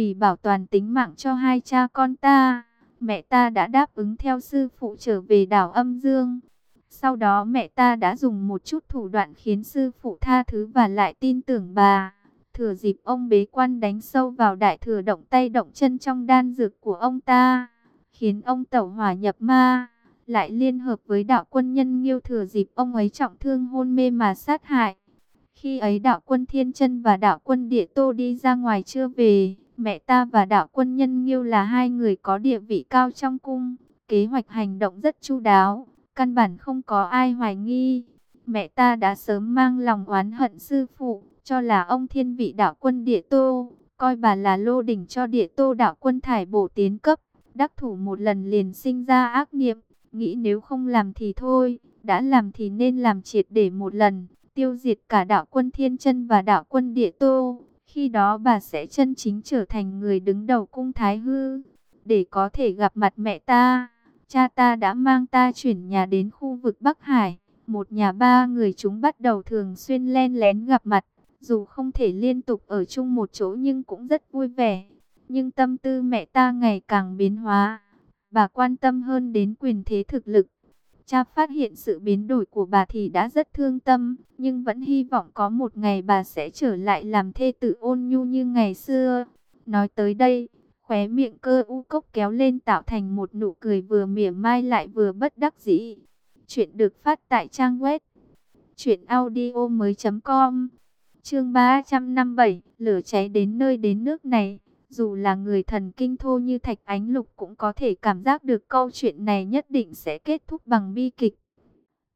Vì bảo toàn tính mạng cho hai cha con ta, mẹ ta đã đáp ứng theo sư phụ trở về đảo âm dương. Sau đó mẹ ta đã dùng một chút thủ đoạn khiến sư phụ tha thứ và lại tin tưởng bà. Thừa dịp ông bế quan đánh sâu vào đại thừa động tay động chân trong đan dược của ông ta, khiến ông tẩu hỏa nhập ma, lại liên hợp với đạo quân nhân nghiêu thừa dịp ông ấy trọng thương hôn mê mà sát hại. Khi ấy đạo quân Thiên chân và đạo quân Địa Tô đi ra ngoài chưa về, mẹ ta và đạo quân nhân nghiêu là hai người có địa vị cao trong cung, kế hoạch hành động rất chu đáo, căn bản không có ai hoài nghi. Mẹ ta đã sớm mang lòng oán hận sư phụ, cho là ông thiên vị đạo quân địa tô, coi bà là lô đỉnh cho địa tô đạo quân thải bổ tiến cấp. Đắc thủ một lần liền sinh ra ác niệm, nghĩ nếu không làm thì thôi, đã làm thì nên làm triệt để một lần, tiêu diệt cả đạo quân thiên chân và đạo quân địa tô. Khi đó bà sẽ chân chính trở thành người đứng đầu cung thái hư, để có thể gặp mặt mẹ ta. Cha ta đã mang ta chuyển nhà đến khu vực Bắc Hải, một nhà ba người chúng bắt đầu thường xuyên len lén gặp mặt. Dù không thể liên tục ở chung một chỗ nhưng cũng rất vui vẻ. Nhưng tâm tư mẹ ta ngày càng biến hóa. Bà quan tâm hơn đến quyền thế thực lực. Cha phát hiện sự biến đổi của bà thì đã rất thương tâm. Nhưng vẫn hy vọng có một ngày bà sẽ trở lại làm thê tử ôn nhu như ngày xưa. Nói tới đây, khóe miệng cơ u cốc kéo lên tạo thành một nụ cười vừa mỉa mai lại vừa bất đắc dĩ. Chuyện được phát tại trang web. Chuyện audio mới.com Chương 357, lửa cháy đến nơi đến nước này, dù là người thần kinh thô như Thạch Ánh Lục cũng có thể cảm giác được câu chuyện này nhất định sẽ kết thúc bằng bi kịch.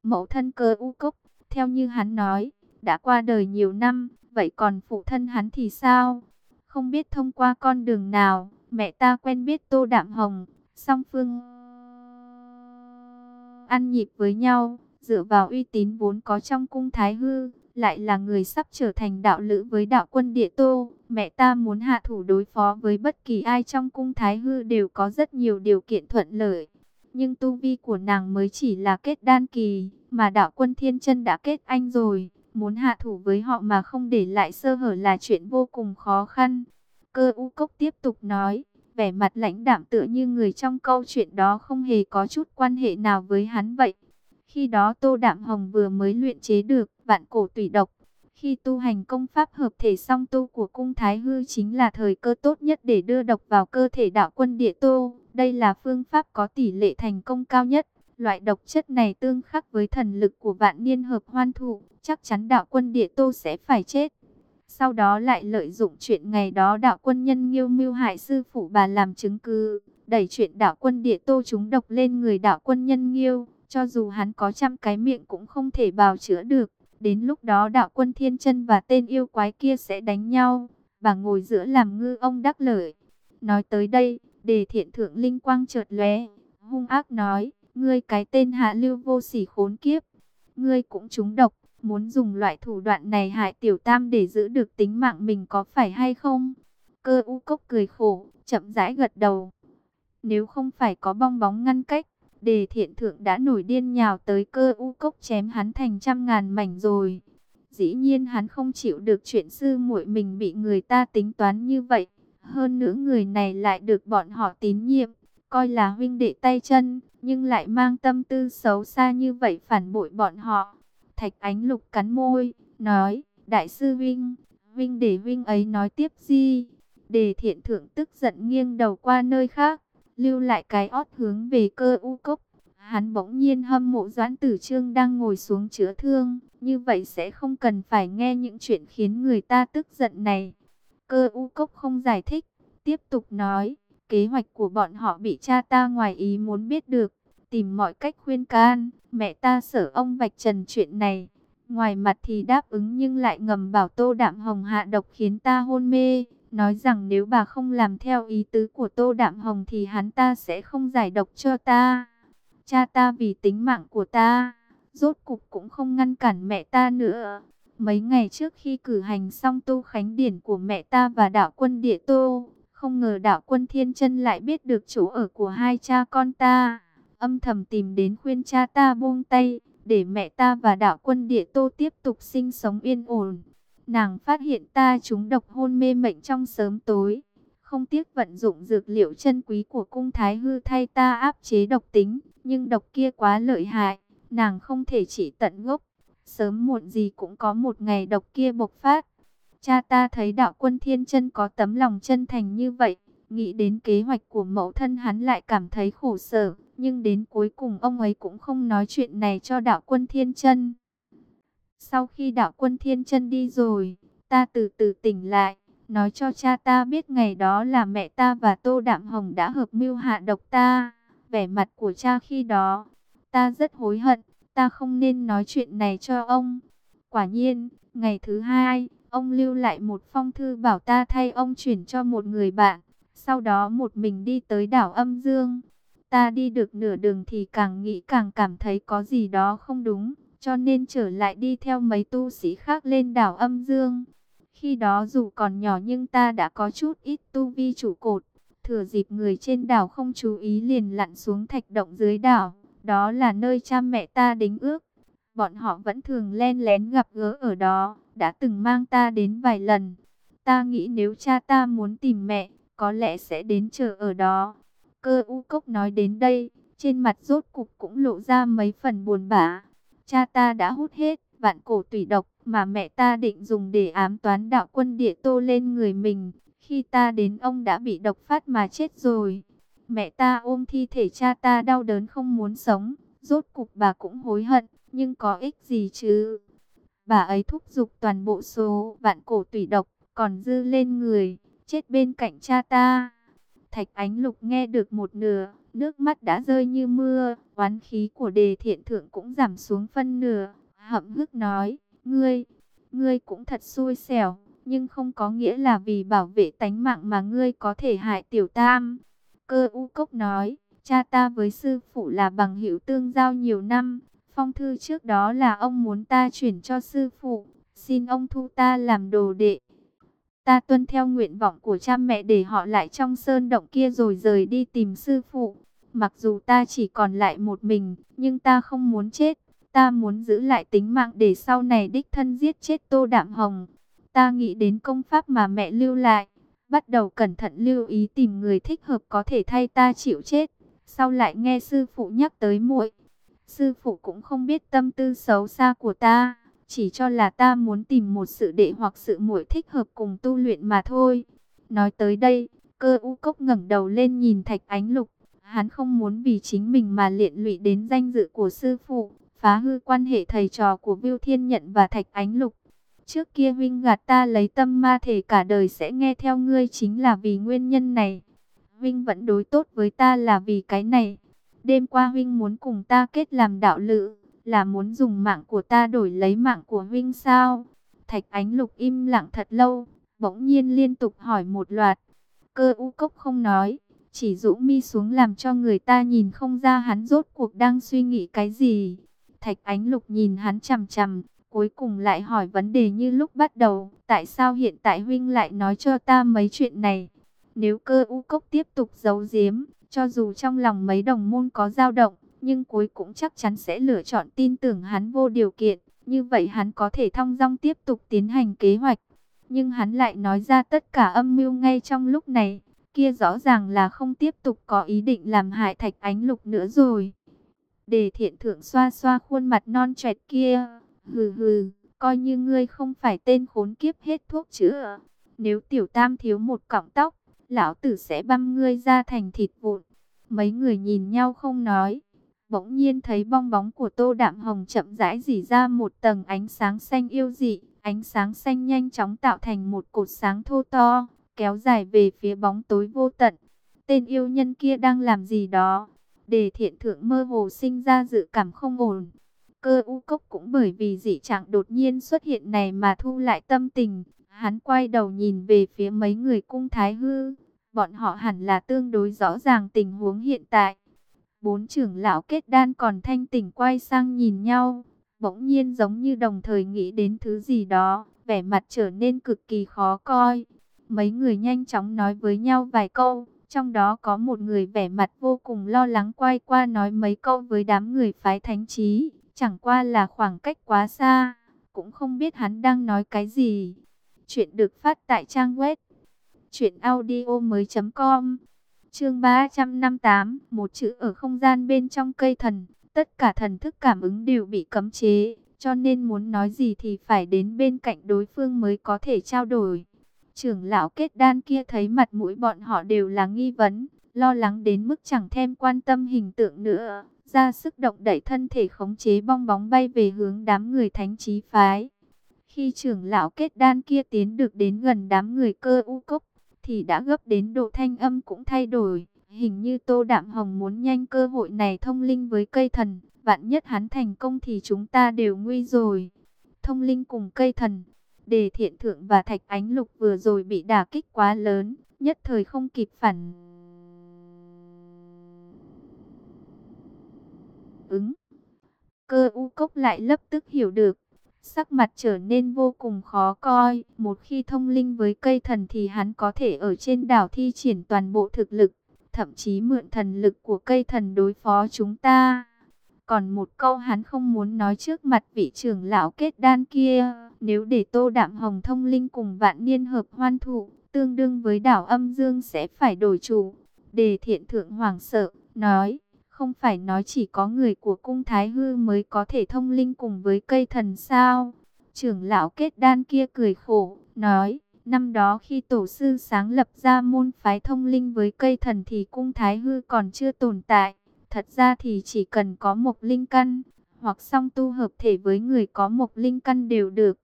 Mẫu thân cơ u cốc, theo như hắn nói, đã qua đời nhiều năm, vậy còn phụ thân hắn thì sao? Không biết thông qua con đường nào, mẹ ta quen biết Tô Đạm Hồng, song phương ăn nhịp với nhau, dựa vào uy tín vốn có trong cung Thái Hư, lại là người sắp trở thành đạo lữ với đạo quân địa tô. Mẹ ta muốn hạ thủ đối phó với bất kỳ ai trong cung Thái Hư đều có rất nhiều điều kiện thuận lợi. Nhưng tu vi của nàng mới chỉ là kết đan kỳ, mà đạo quân thiên chân đã kết anh rồi. Muốn hạ thủ với họ mà không để lại sơ hở là chuyện vô cùng khó khăn. Cơ u cốc tiếp tục nói, vẻ mặt lãnh đạm tựa như người trong câu chuyện đó không hề có chút quan hệ nào với hắn vậy. Khi đó Tô Đạm Hồng vừa mới luyện chế được vạn cổ tùy độc. Khi tu hành công pháp hợp thể song tu của cung Thái Hư chính là thời cơ tốt nhất để đưa độc vào cơ thể đạo quân địa tô. Đây là phương pháp có tỷ lệ thành công cao nhất. Loại độc chất này tương khắc với thần lực của vạn niên hợp hoan thụ, chắc chắn đạo quân địa tô sẽ phải chết. Sau đó lại lợi dụng chuyện ngày đó đạo quân nhân nghiêu mưu hại sư phụ bà làm chứng cứ, đẩy chuyện đạo quân địa tô chúng độc lên người đạo quân nhân nghiêu. Cho dù hắn có trăm cái miệng cũng không thể bào chữa được. Đến lúc đó đạo quân thiên chân và tên yêu quái kia sẽ đánh nhau. Và ngồi giữa làm ngư ông đắc lợi. Nói tới đây, đề thiện thượng linh quang chợt lóe Hung ác nói, ngươi cái tên hạ lưu vô sỉ khốn kiếp. Ngươi cũng trúng độc, muốn dùng loại thủ đoạn này hại tiểu tam để giữ được tính mạng mình có phải hay không? Cơ u cốc cười khổ, chậm rãi gật đầu. Nếu không phải có bong bóng ngăn cách, Đề thiện thượng đã nổi điên nhào tới cơ u cốc chém hắn thành trăm ngàn mảnh rồi. Dĩ nhiên hắn không chịu được chuyện sư muội mình bị người ta tính toán như vậy. Hơn nữa người này lại được bọn họ tín nhiệm, coi là huynh đệ tay chân, nhưng lại mang tâm tư xấu xa như vậy phản bội bọn họ. Thạch ánh lục cắn môi, nói, đại sư huynh, huynh để huynh ấy nói tiếp gì? Đề thiện thượng tức giận nghiêng đầu qua nơi khác, lưu lại cái ót hướng về cơ u cốc. Hắn bỗng nhiên hâm mộ Doãn Tử Trương đang ngồi xuống chữa thương, như vậy sẽ không cần phải nghe những chuyện khiến người ta tức giận này. Cơ u cốc không giải thích, tiếp tục nói, kế hoạch của bọn họ bị cha ta ngoài ý muốn biết được, tìm mọi cách khuyên can, mẹ ta sợ ông vạch trần chuyện này. Ngoài mặt thì đáp ứng nhưng lại ngầm bảo tô đạm hồng hạ độc khiến ta hôn mê nói rằng nếu bà không làm theo ý tứ của Tô Đạm Hồng thì hắn ta sẽ không giải độc cho ta. Cha ta vì tính mạng của ta, rốt cục cũng không ngăn cản mẹ ta nữa. Mấy ngày trước khi cử hành xong tu khánh điển của mẹ ta và đạo quân địa tô, không ngờ đạo quân thiên chân lại biết được chỗ ở của hai cha con ta. Âm thầm tìm đến khuyên cha ta buông tay, để mẹ ta và đạo quân địa tô tiếp tục sinh sống yên ổn. Nàng phát hiện ta chúng độc hôn mê mệnh trong sớm tối. không tiếc vận dụng dược liệu chân quý của cung thái hư thay ta áp chế độc tính, nhưng độc kia quá lợi hại, nàng không thể chỉ tận gốc, sớm muộn gì cũng có một ngày độc kia bộc phát. Cha ta thấy đạo quân thiên chân có tấm lòng chân thành như vậy, nghĩ đến kế hoạch của mẫu thân hắn lại cảm thấy khổ sở, nhưng đến cuối cùng ông ấy cũng không nói chuyện này cho đạo quân thiên chân. Sau khi đạo quân thiên chân đi rồi, ta từ từ tỉnh lại, nói cho cha ta biết ngày đó là mẹ ta và Tô Đạm Hồng đã hợp mưu hạ độc ta. Vẻ mặt của cha khi đó, ta rất hối hận, ta không nên nói chuyện này cho ông. Quả nhiên, ngày thứ hai, ông lưu lại một phong thư bảo ta thay ông chuyển cho một người bạn. Sau đó một mình đi tới đảo âm dương. Ta đi được nửa đường thì càng nghĩ càng cảm thấy có gì đó không đúng, cho nên trở lại đi theo mấy tu sĩ khác lên đảo âm dương. Khi đó dù còn nhỏ nhưng ta đã có chút ít tu vi chủ cột. Thừa dịp người trên đảo không chú ý liền lặn xuống thạch động dưới đảo. Đó là nơi cha mẹ ta đính ước. Bọn họ vẫn thường len lén gặp gỡ ở đó. Đã từng mang ta đến vài lần. Ta nghĩ nếu cha ta muốn tìm mẹ, có lẽ sẽ đến chờ ở đó. Cơ u cốc nói đến đây, trên mặt rốt cục cũng lộ ra mấy phần buồn bã. Cha ta đã hút hết vạn cổ tùy độc mà mẹ ta định dùng để ám toán đạo quân địa tô lên người mình. Khi ta đến ông đã bị độc phát mà chết rồi. Mẹ ta ôm thi thể cha ta đau đớn không muốn sống. Rốt cục bà cũng hối hận, nhưng có ích gì chứ? Bà ấy thúc giục toàn bộ số vạn cổ tùy độc, còn dư lên người, chết bên cạnh cha ta. Thạch Ánh Lục nghe được một nửa, nước mắt đã rơi như mưa, oán khí của đề thiện thượng cũng giảm xuống phân nửa, hậm hức nói, ngươi, ngươi cũng thật xui xẻo, nhưng không có nghĩa là vì bảo vệ tánh mạng mà ngươi có thể hại tiểu tam. Cơ u cốc nói, cha ta với sư phụ là bằng hữu tương giao nhiều năm, phong thư trước đó là ông muốn ta chuyển cho sư phụ, xin ông thu ta làm đồ đệ. Ta tuân theo nguyện vọng của cha mẹ để họ lại trong sơn động kia rồi rời đi tìm sư phụ. Mặc dù ta chỉ còn lại một mình, nhưng ta không muốn chết. Ta muốn giữ lại tính mạng để sau này đích thân giết chết Tô Đạm Hồng. Ta nghĩ đến công pháp mà mẹ lưu lại. Bắt đầu cẩn thận lưu ý tìm người thích hợp có thể thay ta chịu chết. Sau lại nghe sư phụ nhắc tới muội. Sư phụ cũng không biết tâm tư xấu xa của ta. Chỉ cho là ta muốn tìm một sự đệ hoặc sự muội thích hợp cùng tu luyện mà thôi. Nói tới đây, cơ u cốc ngẩng đầu lên nhìn thạch ánh lục. Hắn không muốn vì chính mình mà liện lụy đến danh dự của sư phụ phá hư quan hệ thầy trò của Viu Thiên Nhận và Thạch Ánh Lục. Trước kia huynh gạt ta lấy tâm ma thể cả đời sẽ nghe theo ngươi chính là vì nguyên nhân này. Huynh vẫn đối tốt với ta là vì cái này. Đêm qua huynh muốn cùng ta kết làm đạo lữ, là muốn dùng mạng của ta đổi lấy mạng của huynh sao? Thạch Ánh Lục im lặng thật lâu, bỗng nhiên liên tục hỏi một loạt. Cơ u cốc không nói, chỉ rũ mi xuống làm cho người ta nhìn không ra hắn rốt cuộc đang suy nghĩ cái gì. Thạch Ánh Lục nhìn hắn chằm chằm, cuối cùng lại hỏi vấn đề như lúc bắt đầu, tại sao hiện tại huynh lại nói cho ta mấy chuyện này? Nếu cơ u cốc tiếp tục giấu giếm, cho dù trong lòng mấy đồng môn có dao động, nhưng cuối cũng chắc chắn sẽ lựa chọn tin tưởng hắn vô điều kiện, như vậy hắn có thể thong dong tiếp tục tiến hành kế hoạch. Nhưng hắn lại nói ra tất cả âm mưu ngay trong lúc này, kia rõ ràng là không tiếp tục có ý định làm hại Thạch Ánh Lục nữa rồi. Đề thiện thượng xoa xoa khuôn mặt non trẻ kia. Hừ hừ, coi như ngươi không phải tên khốn kiếp hết thuốc chữa. Nếu tiểu tam thiếu một cọng tóc, lão tử sẽ băm ngươi ra thành thịt vụn. Mấy người nhìn nhau không nói. Bỗng nhiên thấy bong bóng của tô đạm hồng chậm rãi dỉ ra một tầng ánh sáng xanh yêu dị. Ánh sáng xanh nhanh chóng tạo thành một cột sáng thô to, kéo dài về phía bóng tối vô tận. Tên yêu nhân kia đang làm gì đó? để thiện thượng mơ hồ sinh ra dự cảm không ổn. Cơ u cốc cũng bởi vì dị trạng đột nhiên xuất hiện này mà thu lại tâm tình. Hắn quay đầu nhìn về phía mấy người cung thái hư. Bọn họ hẳn là tương đối rõ ràng tình huống hiện tại. Bốn trưởng lão kết đan còn thanh tỉnh quay sang nhìn nhau. Bỗng nhiên giống như đồng thời nghĩ đến thứ gì đó. Vẻ mặt trở nên cực kỳ khó coi. Mấy người nhanh chóng nói với nhau vài câu. Trong đó có một người vẻ mặt vô cùng lo lắng quay qua nói mấy câu với đám người phái thánh trí. Chẳng qua là khoảng cách quá xa, cũng không biết hắn đang nói cái gì. Chuyện được phát tại trang web truyệnaudio mới com Chương 358 Một chữ ở không gian bên trong cây thần Tất cả thần thức cảm ứng đều bị cấm chế Cho nên muốn nói gì thì phải đến bên cạnh đối phương mới có thể trao đổi Trưởng lão kết đan kia thấy mặt mũi bọn họ đều là nghi vấn Lo lắng đến mức chẳng thêm quan tâm hình tượng nữa ra sức động đẩy thân thể khống chế bong bóng bay về hướng đám người thánh trí phái. Khi trưởng lão kết đan kia tiến được đến gần đám người cơ u cốc, thì đã gấp đến độ thanh âm cũng thay đổi. Hình như Tô Đạm Hồng muốn nhanh cơ hội này thông linh với cây thần, vạn nhất hắn thành công thì chúng ta đều nguy rồi. Thông linh cùng cây thần, đề thiện thượng và thạch ánh lục vừa rồi bị đả kích quá lớn, nhất thời không kịp phản ứng. Cơ u cốc lại lập tức hiểu được, sắc mặt trở nên vô cùng khó coi. Một khi thông linh với cây thần thì hắn có thể ở trên đảo thi triển toàn bộ thực lực, thậm chí mượn thần lực của cây thần đối phó chúng ta. Còn một câu hắn không muốn nói trước mặt vị trưởng lão kết đan kia, nếu để tô đạm hồng thông linh cùng vạn niên hợp hoan thụ, tương đương với đảo âm dương sẽ phải đổi chủ. Đề thiện thượng hoàng sợ, nói, không phải nói chỉ có người của cung Thái Hư mới có thể thông linh cùng với cây thần sao? Trưởng lão kết đan kia cười khổ, nói, năm đó khi tổ sư sáng lập ra môn phái thông linh với cây thần thì cung Thái Hư còn chưa tồn tại. Thật ra thì chỉ cần có một linh căn, hoặc song tu hợp thể với người có một linh căn đều được.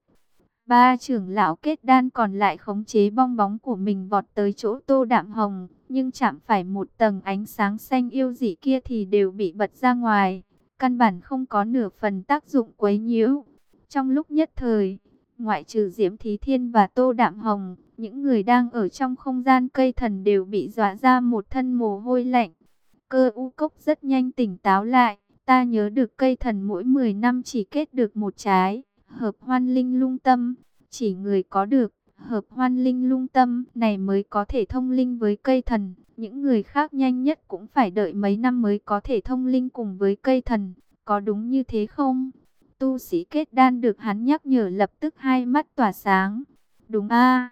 Ba trưởng lão kết đan còn lại khống chế bong bóng của mình vọt tới chỗ tô đạm hồng, nhưng chạm phải một tầng ánh sáng xanh yêu dị kia thì đều bị bật ra ngoài, căn bản không có nửa phần tác dụng quấy nhiễu. Trong lúc nhất thời, ngoại trừ Diễm Thí Thiên và Tô Đạm Hồng, những người đang ở trong không gian cây thần đều bị dọa ra một thân mồ hôi lạnh. Cơ u cốc rất nhanh tỉnh táo lại, ta nhớ được cây thần mỗi 10 năm chỉ kết được một trái, hợp hoan linh lung tâm, chỉ người có được hợp hoan linh lung tâm này mới có thể thông linh với cây thần. Những người khác nhanh nhất cũng phải đợi mấy năm mới có thể thông linh cùng với cây thần. Có đúng như thế không? Tu sĩ kết đan được hắn nhắc nhở lập tức hai mắt tỏa sáng. Đúng a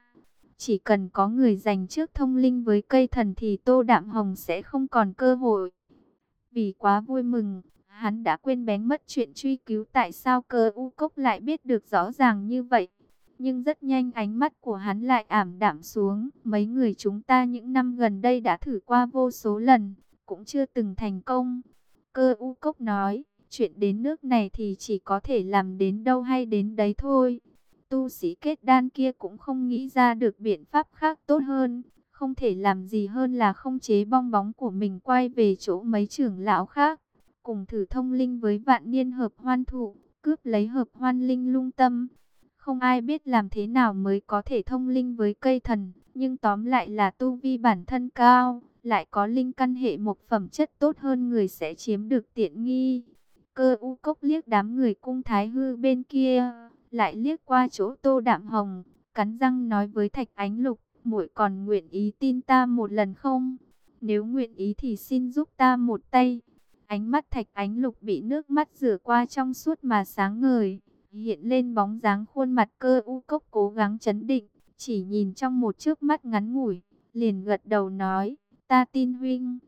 Chỉ cần có người dành trước thông linh với cây thần thì Tô Đạm Hồng sẽ không còn cơ hội. Vì quá vui mừng, hắn đã quên bén mất chuyện truy cứu tại sao cơ u cốc lại biết được rõ ràng như vậy. Nhưng rất nhanh ánh mắt của hắn lại ảm đạm xuống. Mấy người chúng ta những năm gần đây đã thử qua vô số lần, cũng chưa từng thành công. Cơ u cốc nói, chuyện đến nước này thì chỉ có thể làm đến đâu hay đến đấy thôi. Tu sĩ kết đan kia cũng không nghĩ ra được biện pháp khác tốt hơn. Không thể làm gì hơn là không chế bong bóng của mình quay về chỗ mấy trưởng lão khác. Cùng thử thông linh với vạn niên hợp hoan thụ, cướp lấy hợp hoan linh lung tâm. Không ai biết làm thế nào mới có thể thông linh với cây thần, nhưng tóm lại là tu vi bản thân cao, lại có linh căn hệ một phẩm chất tốt hơn người sẽ chiếm được tiện nghi. Cơ u cốc liếc đám người cung thái hư bên kia, lại liếc qua chỗ tô đạm hồng, cắn răng nói với thạch ánh lục, muội còn nguyện ý tin ta một lần không? Nếu nguyện ý thì xin giúp ta một tay. Ánh mắt thạch ánh lục bị nước mắt rửa qua trong suốt mà sáng ngời hiện lên bóng dáng khuôn mặt cơ u cốc cố gắng chấn định, chỉ nhìn trong một chớp mắt ngắn ngủi, liền gật đầu nói, ta tin huynh.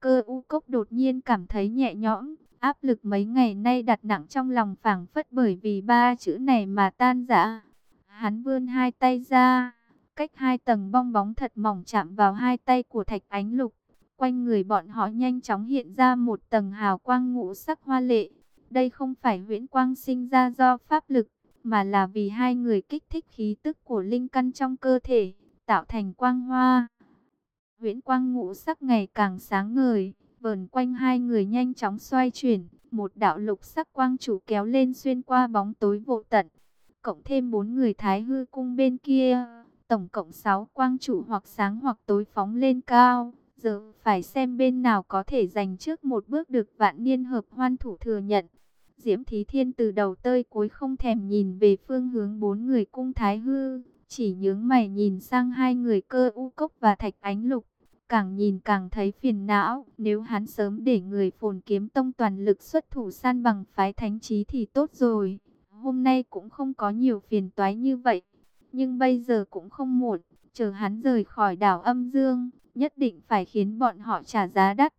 Cơ u cốc đột nhiên cảm thấy nhẹ nhõm, áp lực mấy ngày nay đặt nặng trong lòng phảng phất bởi vì ba chữ này mà tan rã. Hắn vươn hai tay ra, cách hai tầng bong bóng thật mỏng chạm vào hai tay của thạch ánh lục. Quanh người bọn họ nhanh chóng hiện ra một tầng hào quang ngũ sắc hoa lệ. Đây không phải huyễn quang sinh ra do pháp lực, mà là vì hai người kích thích khí tức của linh căn trong cơ thể, tạo thành quang hoa. Huyễn quang ngũ sắc ngày càng sáng ngời, vờn quanh hai người nhanh chóng xoay chuyển, một đạo lục sắc quang chủ kéo lên xuyên qua bóng tối vô tận. Cộng thêm bốn người thái hư cung bên kia, tổng cộng sáu quang chủ hoặc sáng hoặc tối phóng lên cao. Giờ phải xem bên nào có thể giành trước một bước được vạn niên hợp hoan thủ thừa nhận. Diễm Thí Thiên từ đầu tơi cuối không thèm nhìn về phương hướng bốn người cung thái hư, chỉ nhướng mày nhìn sang hai người cơ u cốc và thạch ánh lục. Càng nhìn càng thấy phiền não, nếu hắn sớm để người phồn kiếm tông toàn lực xuất thủ san bằng phái thánh trí thì tốt rồi. Hôm nay cũng không có nhiều phiền toái như vậy, nhưng bây giờ cũng không muộn, chờ hắn rời khỏi đảo âm dương, nhất định phải khiến bọn họ trả giá đắt.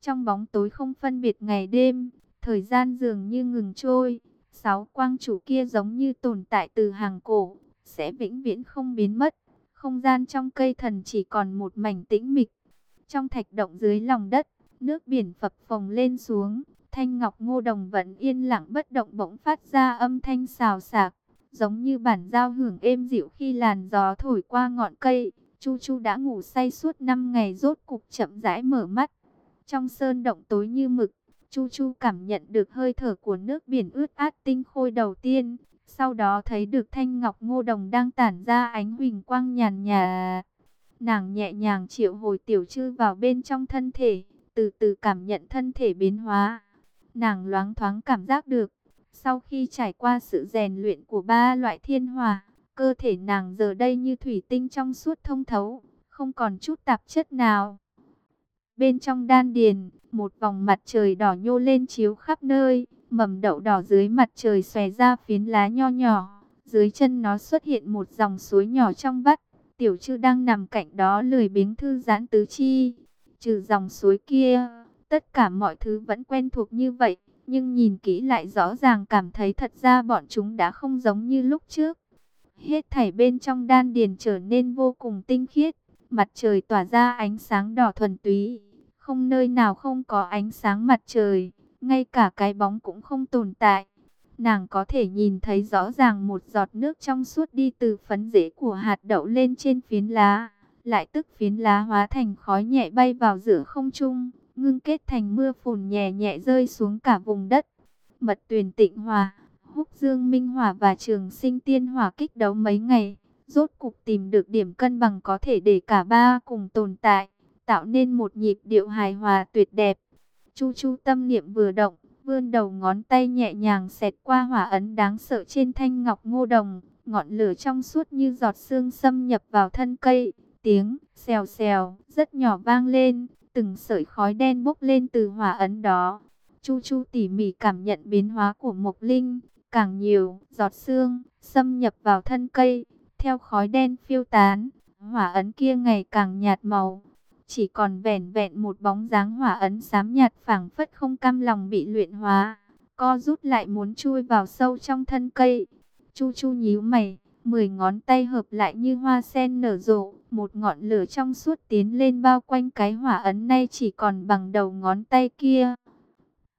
Trong bóng tối không phân biệt ngày đêm, thời gian dường như ngừng trôi, sáu quang chủ kia giống như tồn tại từ hàng cổ, sẽ vĩnh viễn không biến mất. Không gian trong cây thần chỉ còn một mảnh tĩnh mịch. Trong thạch động dưới lòng đất, nước biển phập phồng lên xuống, thanh ngọc ngô đồng vẫn yên lặng bất động bỗng phát ra âm thanh xào xạc, giống như bản giao hưởng êm dịu khi làn gió thổi qua ngọn cây. Chu Chu đã ngủ say suốt 5 ngày rốt cục chậm rãi mở mắt. Trong sơn động tối như mực, Chu Chu cảm nhận được hơi thở của nước biển ướt át tinh khôi đầu tiên. Sau đó thấy được thanh ngọc ngô đồng đang tản ra ánh huỳnh quang nhàn nhà. Nàng nhẹ nhàng triệu hồi tiểu chư vào bên trong thân thể, từ từ cảm nhận thân thể biến hóa. Nàng loáng thoáng cảm giác được, sau khi trải qua sự rèn luyện của ba loại thiên hòa cơ thể nàng giờ đây như thủy tinh trong suốt thông thấu, không còn chút tạp chất nào. Bên trong đan điền, một vòng mặt trời đỏ nhô lên chiếu khắp nơi, mầm đậu đỏ dưới mặt trời xòe ra phiến lá nho nhỏ. Dưới chân nó xuất hiện một dòng suối nhỏ trong vắt. Tiểu chư đang nằm cạnh đó lười biếng thư giãn tứ chi. Trừ dòng suối kia, tất cả mọi thứ vẫn quen thuộc như vậy. Nhưng nhìn kỹ lại rõ ràng cảm thấy thật ra bọn chúng đã không giống như lúc trước. Hết thảy bên trong đan điền trở nên vô cùng tinh khiết. Mặt trời tỏa ra ánh sáng đỏ thuần túy không nơi nào không có ánh sáng mặt trời, ngay cả cái bóng cũng không tồn tại. Nàng có thể nhìn thấy rõ ràng một giọt nước trong suốt đi từ phấn rễ của hạt đậu lên trên phiến lá, lại tức phiến lá hóa thành khói nhẹ bay vào giữa không trung, ngưng kết thành mưa phùn nhẹ nhẹ rơi xuống cả vùng đất. Mật tuyền tịnh hòa, húc dương minh hỏa và trường sinh tiên hỏa kích đấu mấy ngày, rốt cục tìm được điểm cân bằng có thể để cả ba cùng tồn tại tạo nên một nhịp điệu hài hòa tuyệt đẹp. Chu Chu tâm niệm vừa động, vươn đầu ngón tay nhẹ nhàng xẹt qua hỏa ấn đáng sợ trên thanh ngọc ngô đồng, ngọn lửa trong suốt như giọt sương xâm nhập vào thân cây, tiếng xèo xèo rất nhỏ vang lên, từng sợi khói đen bốc lên từ hỏa ấn đó. Chu Chu tỉ mỉ cảm nhận biến hóa của Mộc Linh, càng nhiều giọt xương xâm nhập vào thân cây, theo khói đen phiêu tán, hỏa ấn kia ngày càng nhạt màu, chỉ còn vẻn vẹn một bóng dáng hỏa ấn xám nhạt phảng phất không cam lòng bị luyện hóa, co rút lại muốn chui vào sâu trong thân cây. Chu Chu nhíu mày, mười ngón tay hợp lại như hoa sen nở rộ, một ngọn lửa trong suốt tiến lên bao quanh cái hỏa ấn nay chỉ còn bằng đầu ngón tay kia.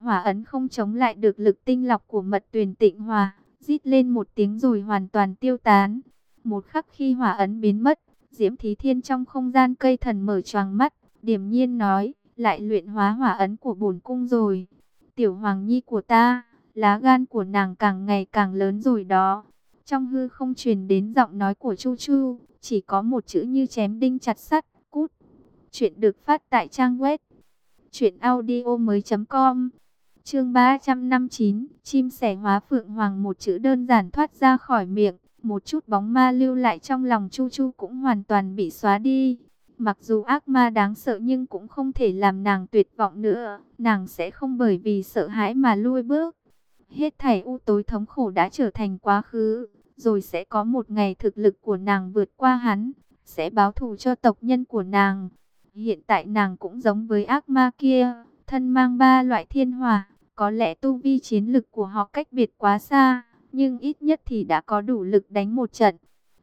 Hỏa ấn không chống lại được lực tinh lọc của mật tuyền tịnh hòa, rít lên một tiếng rồi hoàn toàn tiêu tán. Một khắc khi hỏa ấn biến mất, Diễm Thí Thiên trong không gian cây thần mở choàng mắt, điềm nhiên nói, lại luyện hóa hỏa ấn của bổn cung rồi. Tiểu Hoàng Nhi của ta, lá gan của nàng càng ngày càng lớn rồi đó. Trong hư không truyền đến giọng nói của Chu Chu, chỉ có một chữ như chém đinh chặt sắt, cút. Chuyện được phát tại trang web chuyện audio mới com Chương 359, chim sẻ hóa phượng hoàng một chữ đơn giản thoát ra khỏi miệng, một chút bóng ma lưu lại trong lòng Chu Chu cũng hoàn toàn bị xóa đi. Mặc dù ác ma đáng sợ nhưng cũng không thể làm nàng tuyệt vọng nữa. Nàng sẽ không bởi vì sợ hãi mà lui bước. Hết thảy u tối thống khổ đã trở thành quá khứ. Rồi sẽ có một ngày thực lực của nàng vượt qua hắn. Sẽ báo thù cho tộc nhân của nàng. Hiện tại nàng cũng giống với ác ma kia. Thân mang ba loại thiên hỏa. Có lẽ tu vi chiến lực của họ cách biệt quá xa nhưng ít nhất thì đã có đủ lực đánh một trận.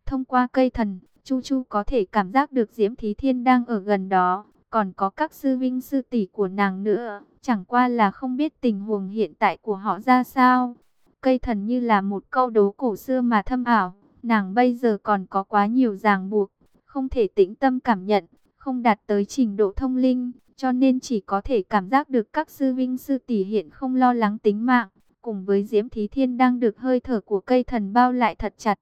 Thông qua cây thần, Chu Chu có thể cảm giác được Diễm Thí Thiên đang ở gần đó, còn có các sư vinh sư tỷ của nàng nữa, chẳng qua là không biết tình huống hiện tại của họ ra sao. Cây thần như là một câu đố cổ xưa mà thâm ảo, nàng bây giờ còn có quá nhiều ràng buộc, không thể tĩnh tâm cảm nhận, không đạt tới trình độ thông linh, cho nên chỉ có thể cảm giác được các sư vinh sư tỷ hiện không lo lắng tính mạng cùng với Diễm Thí Thiên đang được hơi thở của cây thần bao lại thật chặt.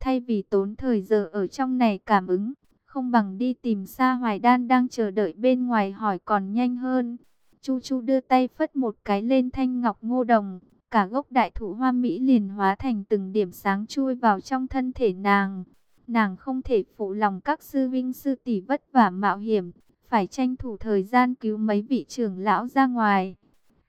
Thay vì tốn thời giờ ở trong này cảm ứng, không bằng đi tìm xa Hoài Đan đang chờ đợi bên ngoài hỏi còn nhanh hơn. Chu Chu đưa tay phất một cái lên thanh ngọc ngô đồng, cả gốc đại thụ hoa mỹ liền hóa thành từng điểm sáng chui vào trong thân thể nàng. Nàng không thể phụ lòng các sư vinh sư tỷ vất vả mạo hiểm, phải tranh thủ thời gian cứu mấy vị trưởng lão ra ngoài.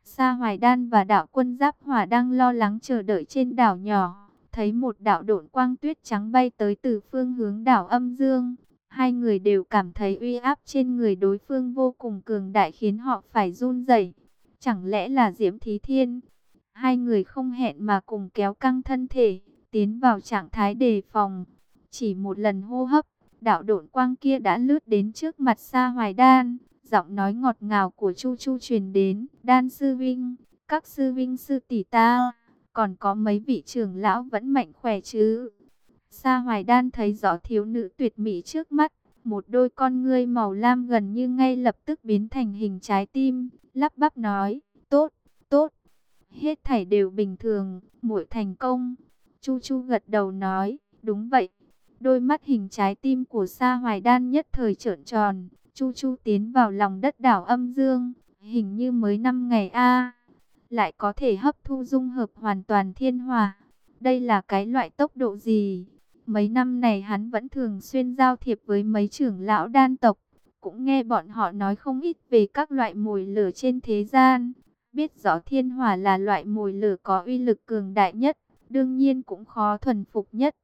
Sa Hoài Đan và đạo quân Giáp Hỏa đang lo lắng chờ đợi trên đảo nhỏ. thấy một đạo độn quang tuyết trắng bay tới từ phương hướng đảo âm dương. Hai người đều cảm thấy uy áp trên người đối phương vô cùng cường đại khiến họ phải run rẩy. Chẳng lẽ là Diễm Thí Thiên? Hai người không hẹn mà cùng kéo căng thân thể, tiến vào trạng thái đề phòng. Chỉ một lần hô hấp, đạo độn quang kia đã lướt đến trước mặt Sa Hoài Đan. Giọng nói ngọt ngào của Chu Chu truyền đến, Đan Sư Vinh, các Sư Vinh Sư tỷ ta, còn có mấy vị trưởng lão vẫn mạnh khỏe chứ. Sa Hoài Đan thấy rõ thiếu nữ tuyệt mỹ trước mắt, một đôi con ngươi màu lam gần như ngay lập tức biến thành hình trái tim, lắp bắp nói, tốt, tốt, hết thảy đều bình thường, muội thành công. Chu Chu gật đầu nói, đúng vậy. Đôi mắt hình trái tim của Sa Hoài Đan nhất thời trợn tròn, Chu Chu tiến vào lòng đất đảo âm dương, hình như mới 5 ngày a lại có thể hấp thu dung hợp hoàn toàn thiên hòa. Đây là cái loại tốc độ gì? Mấy năm này hắn vẫn thường xuyên giao thiệp với mấy trưởng lão đan tộc, cũng nghe bọn họ nói không ít về các loại mồi lửa trên thế gian. Biết rõ thiên hỏa là loại mồi lửa có uy lực cường đại nhất, đương nhiên cũng khó thuần phục nhất.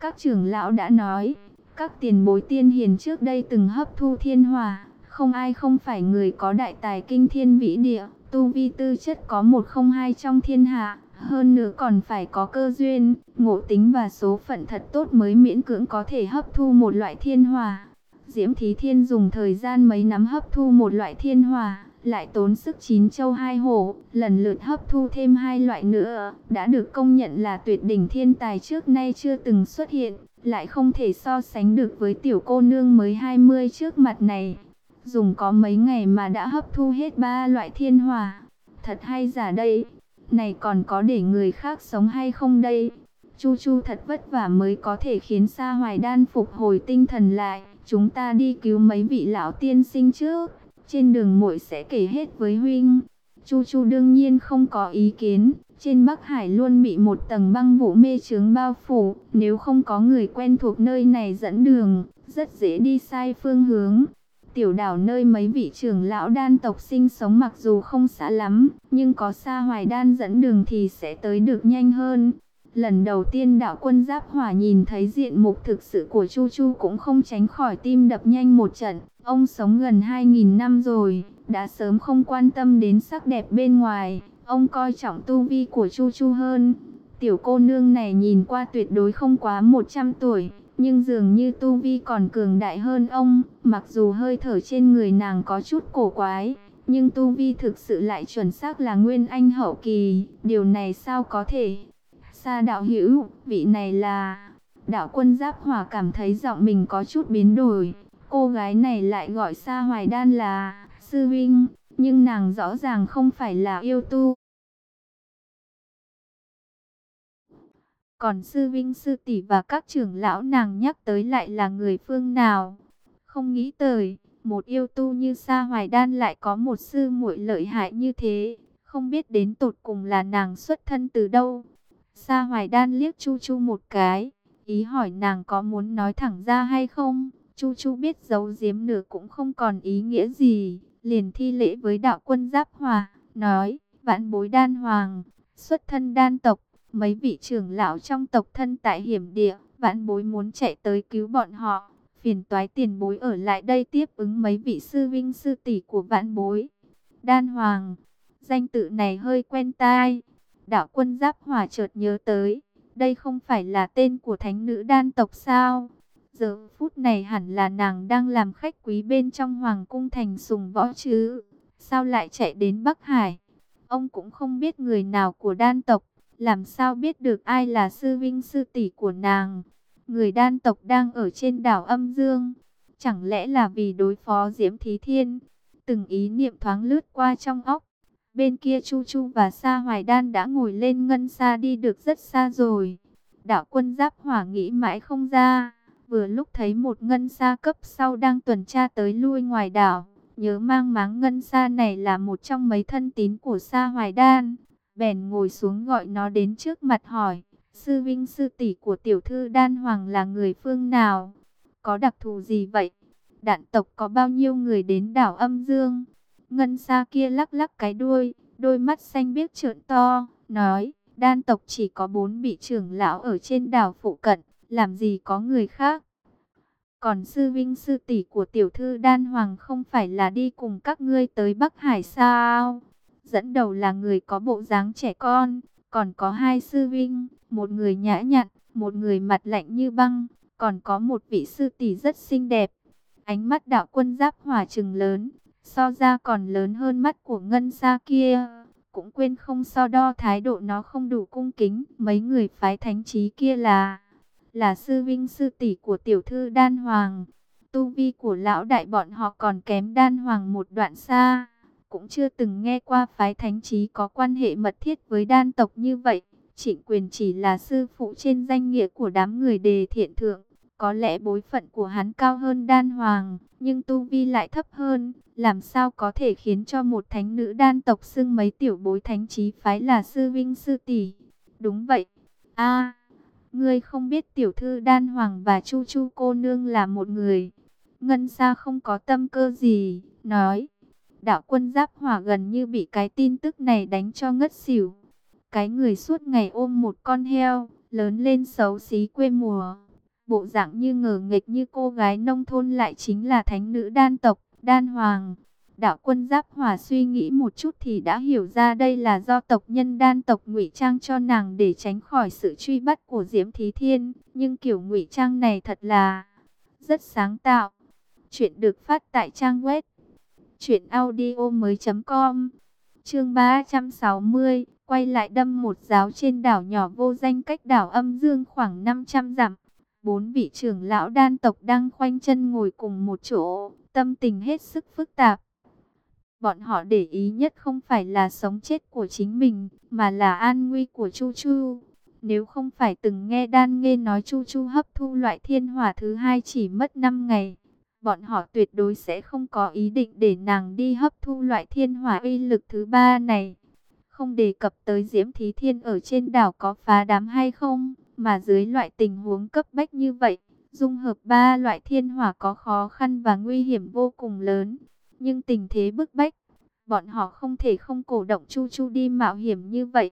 Các trưởng lão đã nói, các tiền bối tiên hiền trước đây từng hấp thu thiên hòa, không ai không phải người có đại tài kinh thiên vĩ địa, tu vi tư chất có một không hai trong thiên hạ, hơn nữa còn phải có cơ duyên, ngộ tính và số phận thật tốt mới miễn cưỡng có thể hấp thu một loại thiên hòa. Diễm Thí Thiên dùng thời gian mấy năm hấp thu một loại thiên hòa lại tốn sức chín châu hai hổ, lần lượt hấp thu thêm hai loại nữa, đã được công nhận là tuyệt đỉnh thiên tài trước nay chưa từng xuất hiện, lại không thể so sánh được với tiểu cô nương mới 20 trước mặt này. Dùng có mấy ngày mà đã hấp thu hết ba loại thiên hòa thật hay giả đây, này còn có để người khác sống hay không đây? Chu Chu thật vất vả mới có thể khiến Sa Hoài Đan phục hồi tinh thần lại, chúng ta đi cứu mấy vị lão tiên sinh trước. Trên đường muội sẽ kể hết với huynh. Chu Chu đương nhiên không có ý kiến. Trên Bắc Hải luôn bị một tầng băng vụ mê chướng bao phủ. Nếu không có người quen thuộc nơi này dẫn đường, rất dễ đi sai phương hướng. Tiểu đảo nơi mấy vị trưởng lão đan tộc sinh sống mặc dù không xa lắm, nhưng có xa hoài đan dẫn đường thì sẽ tới được nhanh hơn. Lần đầu tiên đạo quân giáp hỏa nhìn thấy diện mục thực sự của Chu Chu cũng không tránh khỏi tim đập nhanh một trận. Ông sống gần 2.000 năm rồi, đã sớm không quan tâm đến sắc đẹp bên ngoài. Ông coi trọng tu vi của Chu Chu hơn. Tiểu cô nương này nhìn qua tuyệt đối không quá 100 tuổi, nhưng dường như tu vi còn cường đại hơn ông. Mặc dù hơi thở trên người nàng có chút cổ quái, nhưng tu vi thực sự lại chuẩn xác là nguyên anh hậu kỳ. Điều này sao có thể? Sa đạo hữu, vị này là... Đạo quân giáp hỏa cảm thấy giọng mình có chút biến đổi. Cô gái này lại gọi Sa Hoài Đan là Sư Vinh, nhưng nàng rõ ràng không phải là yêu tu. Còn Sư Vinh Sư Tỷ và các trưởng lão nàng nhắc tới lại là người phương nào? Không nghĩ tới, một yêu tu như Sa Hoài Đan lại có một sư muội lợi hại như thế. Không biết đến tột cùng là nàng xuất thân từ đâu. Sa Hoài Đan liếc Chu Chu một cái, ý hỏi nàng có muốn nói thẳng ra hay không. Chu Chu biết giấu giếm nửa cũng không còn ý nghĩa gì, liền thi lễ với đạo quân Giáp Hòa, nói, vãn bối đan hoàng, xuất thân đan tộc, mấy vị trưởng lão trong tộc thân tại hiểm địa, vãn bối muốn chạy tới cứu bọn họ, phiền toái tiền bối ở lại đây tiếp ứng mấy vị sư vinh sư tỷ của vãn bối. Đan hoàng, danh tự này hơi quen tai, đạo quân Giáp Hòa chợt nhớ tới, đây không phải là tên của thánh nữ đan tộc sao? Giờ phút này hẳn là nàng đang làm khách quý bên trong hoàng cung thành sùng võ chứ. Sao lại chạy đến Bắc Hải? Ông cũng không biết người nào của đan tộc. Làm sao biết được ai là sư vinh sư tỷ của nàng? Người đan tộc đang ở trên đảo âm dương. Chẳng lẽ là vì đối phó Diễm Thí Thiên? Từng ý niệm thoáng lướt qua trong óc. Bên kia Chu Chu và Sa Hoài Đan đã ngồi lên ngân xa đi được rất xa rồi. Đạo quân giáp hỏa nghĩ mãi không ra Vừa lúc thấy một ngân xa cấp sau đang tuần tra tới lui ngoài đảo. Nhớ mang máng ngân xa này là một trong mấy thân tín của Sa Hoài Đan. Bèn ngồi xuống gọi nó đến trước mặt hỏi. Sư Vinh, sư tỷ của tiểu thư Đan Hoàng là người phương nào? Có đặc thù gì vậy? Đạn tộc có bao nhiêu người đến đảo âm dương? Ngân xa kia lắc lắc cái đuôi, đôi mắt xanh biếc trợn to, nói, Đan tộc chỉ có bốn vị trưởng lão ở trên đảo phụ cận, làm gì có người khác. Còn sư vinh sư tỷ của tiểu thư Đan Hoàng không phải là đi cùng các ngươi tới Bắc Hải sao? Dẫn đầu là người có bộ dáng trẻ con, còn có hai sư vinh, một người nhã nhặn, một người mặt lạnh như băng, còn có một vị sư tỷ rất xinh đẹp. Ánh mắt đạo quân giáp hỏa trừng lớn, so ra còn lớn hơn mắt của ngân xa kia. Cũng quên không so đo thái độ nó không đủ cung kính. Mấy người phái thánh trí kia là, là sư vinh sư tỷ của tiểu thư đan hoàng. Tu vi của lão đại bọn họ còn kém đan hoàng một đoạn xa. Cũng chưa từng nghe qua phái thánh trí có quan hệ mật thiết với đan tộc như vậy. Trịnh quyền chỉ là sư phụ trên danh nghĩa của đám người đề thiện thượng. Có lẽ bối phận của hắn cao hơn đan hoàng, nhưng tu vi lại thấp hơn, làm sao có thể khiến cho một thánh nữ đan tộc xưng mấy tiểu bối thánh trí phái là sư vinh sư tỷ. Đúng vậy. A, ngươi không biết tiểu thư đan hoàng và chu chu cô nương là một người. Ngân xa không có tâm cơ gì, nói. Đạo quân giáp hỏa gần như bị cái tin tức này đánh cho ngất xỉu. Cái người suốt ngày ôm một con heo, lớn lên xấu xí quê mùa bộ dạng như ngờ nghịch như cô gái nông thôn lại chính là thánh nữ đan tộc, đan hoàng. Đạo quân giáp hòa suy nghĩ một chút thì đã hiểu ra đây là do tộc nhân đan tộc ngụy trang cho nàng để tránh khỏi sự truy bắt của Diễm Thí Thiên. Nhưng kiểu ngụy trang này thật là rất sáng tạo. Chuyện được phát tại trang web audio mới com Chương 360, quay lại đâm một giáo trên đảo nhỏ vô danh cách đảo Âm Dương khoảng 500 dặm. Bốn vị trưởng lão đan tộc đang khoanh chân ngồi cùng một chỗ, tâm tình hết sức phức tạp. Bọn họ để ý nhất không phải là sống chết của chính mình, mà là an nguy của Chu Chu. Nếu không phải từng nghe đan nghe nói Chu Chu hấp thu loại thiên hỏa thứ hai chỉ mất 5 ngày, bọn họ tuyệt đối sẽ không có ý định để nàng đi hấp thu loại thiên hỏa uy lực thứ ba này. Không đề cập tới Diễm Thí Thiên ở trên đảo có phá đám hay không, mà dưới loại tình huống cấp bách như vậy, dung hợp ba loại thiên hỏa có khó khăn và nguy hiểm vô cùng lớn. Nhưng tình thế bức bách, bọn họ không thể không cổ động Chu Chu đi mạo hiểm như vậy.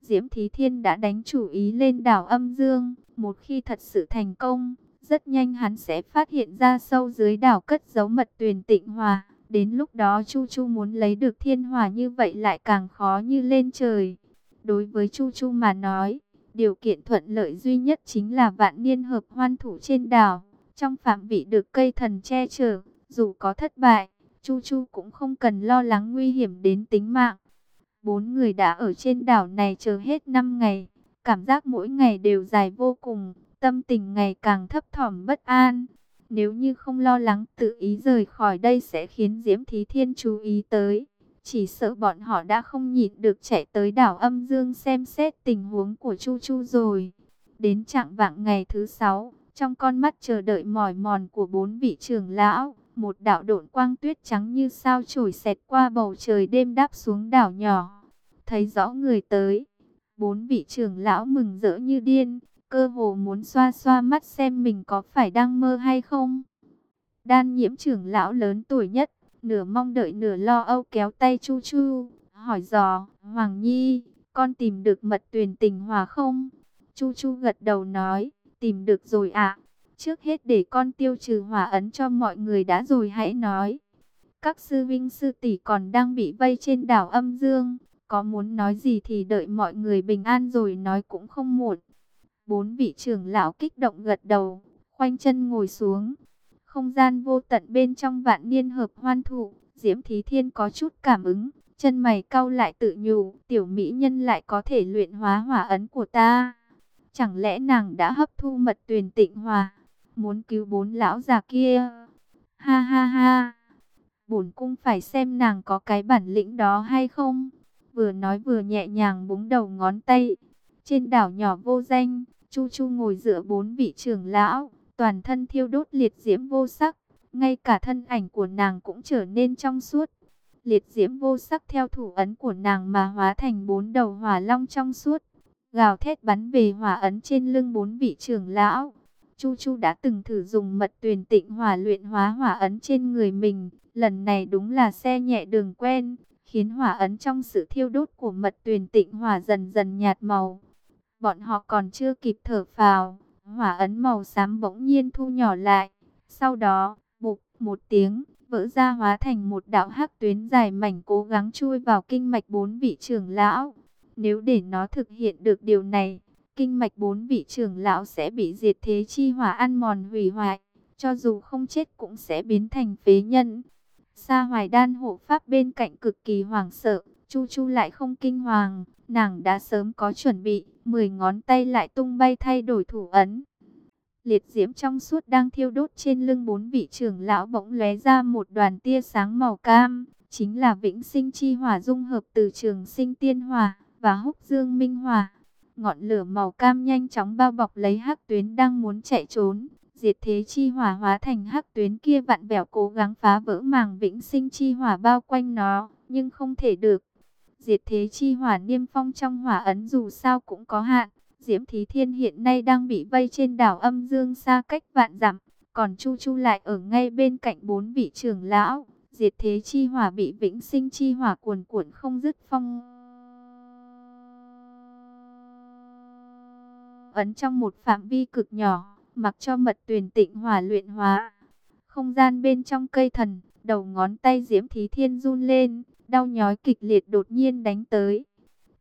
Diễm Thí Thiên đã đánh chủ ý lên đảo âm dương, một khi thật sự thành công, rất nhanh hắn sẽ phát hiện ra sâu dưới đảo cất giấu mật tuyền tịnh hòa. Đến lúc đó Chu Chu muốn lấy được thiên hòa như vậy lại càng khó như lên trời. Đối với Chu Chu mà nói, Điều kiện thuận lợi duy nhất chính là vạn niên hợp hoan thủ trên đảo. Trong phạm vị được cây thần che chở, dù có thất bại, Chu Chu cũng không cần lo lắng nguy hiểm đến tính mạng. Bốn người đã ở trên đảo này chờ hết năm ngày. Cảm giác mỗi ngày đều dài vô cùng, tâm tình ngày càng thấp thỏm bất an. Nếu như không lo lắng tự ý rời khỏi đây sẽ khiến Diễm Thí Thiên chú ý tới. Chỉ sợ bọn họ đã không nhịn được chạy tới đảo âm dương xem xét tình huống của Chu Chu rồi. Đến trạng vạng ngày thứ sáu, trong con mắt chờ đợi mỏi mòn của bốn vị trưởng lão, một đạo độn quang tuyết trắng như sao trổi xẹt qua bầu trời đêm đáp xuống đảo nhỏ. Thấy rõ người tới, bốn vị trưởng lão mừng rỡ như điên, cơ hồ muốn xoa xoa mắt xem mình có phải đang mơ hay không. Đan nhiễm trưởng lão lớn tuổi nhất, nửa mong đợi nửa lo âu kéo tay Chu Chu, hỏi dò, Hoàng Nhi, con tìm được mật tuyển tình hòa không? Chu Chu gật đầu nói, tìm được rồi ạ. Trước hết để con tiêu trừ hỏa ấn cho mọi người đã rồi hãy nói. Các sư vinh sư tỷ còn đang bị vây trên đảo âm dương, có muốn nói gì thì đợi mọi người bình an rồi nói cũng không muộn. Bốn vị trưởng lão kích động gật đầu, khoanh chân ngồi xuống. Không gian vô tận bên trong vạn niên hợp hoan thụ, Diễm Thí Thiên có chút cảm ứng, chân mày cau lại tự nhủ, tiểu mỹ nhân lại có thể luyện hóa hỏa ấn của ta. Chẳng lẽ nàng đã hấp thu mật tuyền tịnh hòa, muốn cứu bốn lão già kia? Ha ha ha, bổn cung phải xem nàng có cái bản lĩnh đó hay không? Vừa nói vừa nhẹ nhàng búng đầu ngón tay. Trên đảo nhỏ vô danh, Chu Chu ngồi dựa bốn vị trưởng lão, toàn thân thiêu đốt liệt diễm vô sắc, ngay cả thân ảnh của nàng cũng trở nên trong suốt. Liệt diễm vô sắc theo thủ ấn của nàng mà hóa thành bốn đầu hỏa long trong suốt, gào thét bắn về hỏa ấn trên lưng bốn vị trưởng lão. Chu Chu đã từng thử dùng mật tuyền tịnh hỏa luyện hóa hỏa ấn trên người mình, lần này đúng là xe nhẹ đường quen, khiến hỏa ấn trong sự thiêu đốt của mật tuyền tịnh hỏa dần dần nhạt màu. Bọn họ còn chưa kịp thở phào, hỏa ấn màu xám bỗng nhiên thu nhỏ lại. Sau đó, bục một tiếng, vỡ ra hóa thành một đạo hắc tuyến dài mảnh cố gắng chui vào kinh mạch bốn vị trưởng lão. Nếu để nó thực hiện được điều này, kinh mạch bốn vị trưởng lão sẽ bị diệt thế chi hỏa ăn mòn hủy hoại, cho dù không chết cũng sẽ biến thành phế nhân. Sa hoài đan hộ pháp bên cạnh cực kỳ hoảng sợ, Chu Chu lại không kinh hoàng, nàng đã sớm có chuẩn bị, mười ngón tay lại tung bay thay đổi thủ ấn. Liệt diễm trong suốt đang thiêu đốt trên lưng bốn vị trưởng lão bỗng lóe ra một đoàn tia sáng màu cam, chính là vĩnh sinh chi hỏa dung hợp từ trường sinh tiên hỏa và húc dương minh hỏa. Ngọn lửa màu cam nhanh chóng bao bọc lấy hắc tuyến đang muốn chạy trốn. Diệt thế chi hỏa hóa thành hắc tuyến kia vặn vẹo cố gắng phá vỡ màng vĩnh sinh chi hỏa bao quanh nó, nhưng không thể được. Diệt thế chi hỏa niêm phong trong hỏa ấn dù sao cũng có hạn. Diễm Thí Thiên hiện nay đang bị vây trên đảo âm dương xa cách vạn dặm, còn Chu Chu lại ở ngay bên cạnh bốn vị trưởng lão. Diệt thế chi hỏa bị vĩnh sinh chi hỏa cuồn cuộn không dứt phong. Ấn trong một phạm vi cực nhỏ, mặc cho mật tuyển tịnh hỏa luyện hóa. Không gian bên trong cây thần, đầu ngón tay Diễm Thí Thiên run lên, đau nhói kịch liệt đột nhiên đánh tới.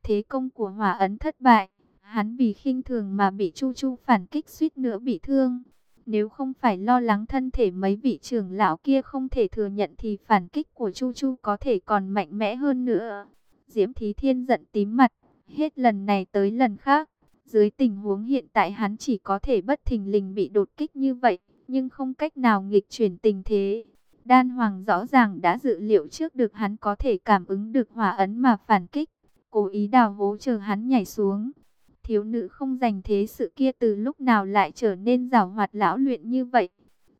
Thế công của hỏa ấn thất bại, hắn vì khinh thường mà bị Chu Chu phản kích suýt nữa bị thương. Nếu không phải lo lắng thân thể mấy vị trưởng lão kia không thể thừa nhận thì phản kích của Chu Chu có thể còn mạnh mẽ hơn nữa. Diễm Thí Thiên giận tím mặt, hết lần này tới lần khác. Dưới tình huống hiện tại hắn chỉ có thể bất thình lình bị đột kích như vậy, nhưng không cách nào nghịch chuyển tình thế. Đan Hoàng rõ ràng đã dự liệu trước được hắn có thể cảm ứng được hỏa ấn mà phản kích, cố ý đào hố chờ hắn nhảy xuống. Thiếu nữ không dành thế sự kia từ lúc nào lại trở nên rào hoạt lão luyện như vậy.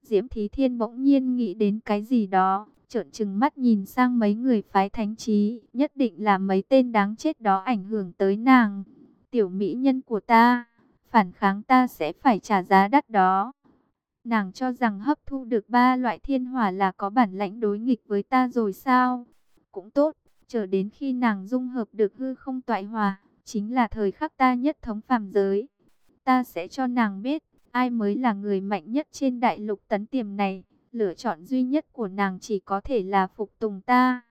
Diễm Thí Thiên bỗng nhiên nghĩ đến cái gì đó, trợn trừng mắt nhìn sang mấy người phái thánh trí, nhất định là mấy tên đáng chết đó ảnh hưởng tới nàng. Tiểu mỹ nhân của ta, phản kháng ta sẽ phải trả giá đắt đó. Nàng cho rằng hấp thu được ba loại thiên hỏa là có bản lãnh đối nghịch với ta rồi sao? Cũng tốt, chờ đến khi nàng dung hợp được hư không toại hòa, chính là thời khắc ta nhất thống phàm giới. Ta sẽ cho nàng biết, ai mới là người mạnh nhất trên đại lục tấn tiềm này. Lựa chọn duy nhất của nàng chỉ có thể là phục tùng ta.